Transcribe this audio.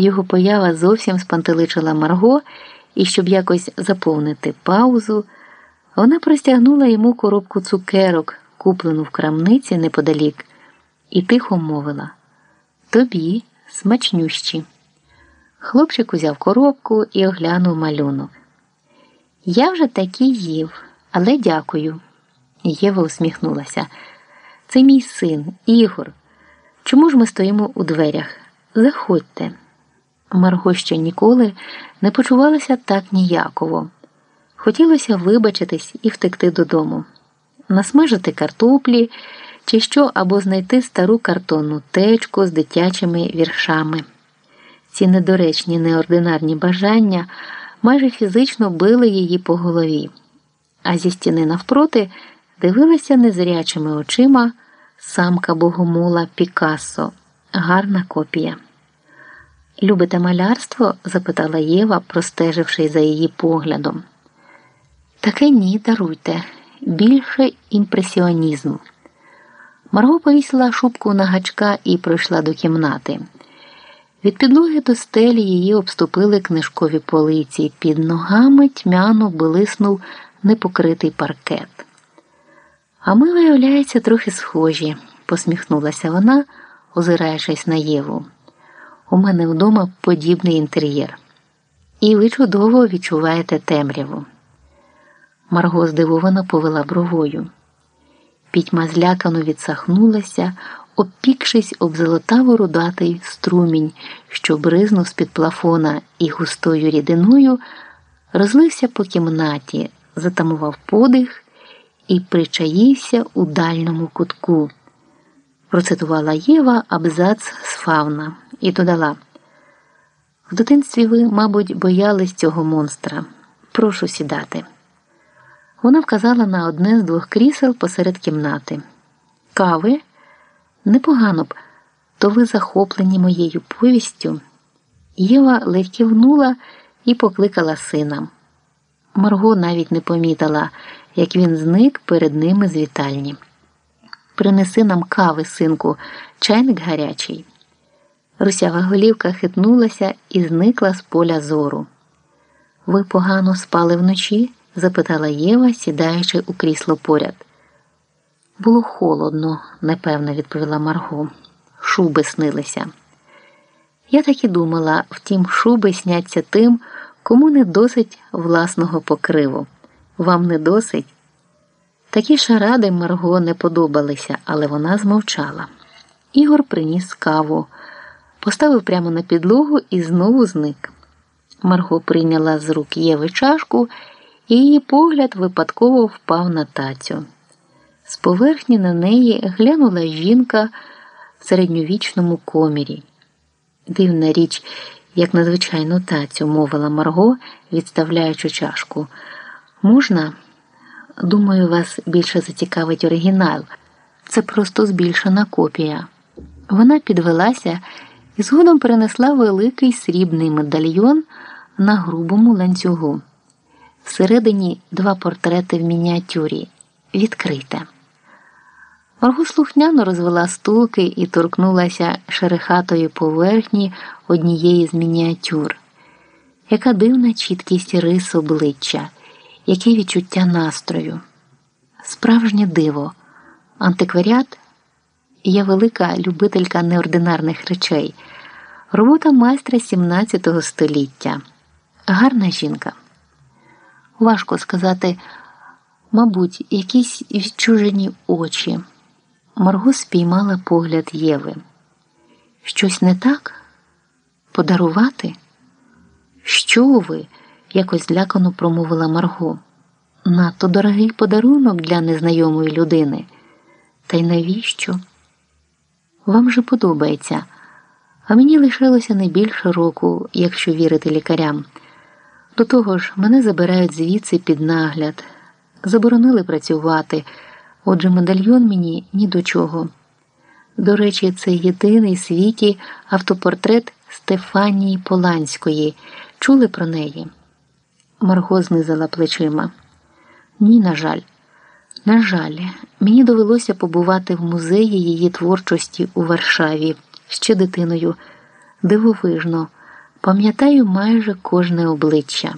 Його поява зовсім спантеличила Марго, і щоб якось заповнити паузу, вона простягнула йому коробку цукерок, куплену в крамниці неподалік, і тихо мовила Тобі смачнющі. Хлопчик узяв коробку і оглянув малюнок. Я вже такі їв, але дякую. Єва усміхнулася. Це мій син, Ігор. Чому ж ми стоїмо у дверях? Заходьте. Марго ще ніколи не почувалася так ніяково. Хотілося вибачитись і втекти додому, насмажити картоплі чи що або знайти стару картонну течку з дитячими віршами. Ці недоречні, неординарні бажання майже фізично били її по голові, а зі стіни навпроти дивилася незрячими очима самка богомола Пікассо, гарна копія. Любите малярство? запитала Єва, простеживши за її поглядом. Таке ні, даруйте, більше імпресіонізм. Марго повісила шубку на гачка і пройшла до кімнати. Від підлоги до стелі її обступили книжкові полиці, під ногами тьмяно блиснув непокритий паркет. А ми, виявляється, трохи схожі, посміхнулася вона, озираючись на Єву. У мене вдома подібний інтер'єр. І ви чудово відчуваєте темряву. Марго здивовано повела бровою. Пітьма злякано відсахнулася, обпікшись об золотаво рудатий струмінь, що бризнув з-під плафона і густою рідиною, розлився по кімнаті, затамував подих і причаївся у дальньому кутку. Процитувала Єва абзац з фауна і додала: В дитинстві ви, мабуть, боялись цього монстра. Прошу сідати. Вона вказала на одне з двох крісел посеред кімнати. Кави? Непогано б, то ви захоплені моєю повістю. Єва ледь кивнула і покликала сина. Марго навіть не помітила, як він зник перед ними з вітальні. Принеси нам кави, синку, чайник гарячий. Русява голівка хитнулася і зникла з поля зору. Ви погано спали вночі? запитала Єва, сідаючи у крісло поряд. Було холодно, непевно відповіла Марго. Шуби снилися. Я так і думала, втім, шуби сняться тим, кому не досить власного покриву. Вам не досить? Такі шаради Марго не подобалися, але вона змовчала. Ігор приніс каву, поставив прямо на підлогу і знову зник. Марго прийняла з рук Єви чашку, і її погляд випадково впав на тацю. З поверхні на неї глянула жінка в середньовічному комірі. Дивна річ, як надзвичайну тацю, мовила Марго, відставляючи чашку. Можна? Думаю, вас більше зацікавить оригінал. Це просто збільшена копія. Вона підвелася і згодом перенесла великий срібний медальйон на грубому ланцюгу. Всередині два портрети в мініатюрі. Відкрите. Марго слухняно розвела стулки і торкнулася шерехатої поверхні однієї з мініатюр. Яка дивна чіткість рис обличчя, яке відчуття настрою. Справжнє диво, антикваріат я велика любителька неординарних речей, робота майстра 17 століття. Гарна жінка. Важко сказати, мабуть, якісь відчужені очі. Марго спіймала погляд Єви. Щось не так? Подарувати? Що ви? якось злякано промовила Марго. Надто дорогий подарунок для незнайомої людини. Та й навіщо? Вам же подобається, а мені лишилося не більше року, якщо вірити лікарям. До того ж, мене забирають звідси під нагляд, заборонили працювати. Отже, медальйон мені ні до чого. До речі, це єдиний в світі автопортрет Стефанії Поланської. Чули про неї? Марго знизила плечима. Ні, на жаль. На жаль, мені довелося побувати в музеї її творчості у Варшаві ще дитиною, дивовижно. Пам'ятаю майже кожне обличчя.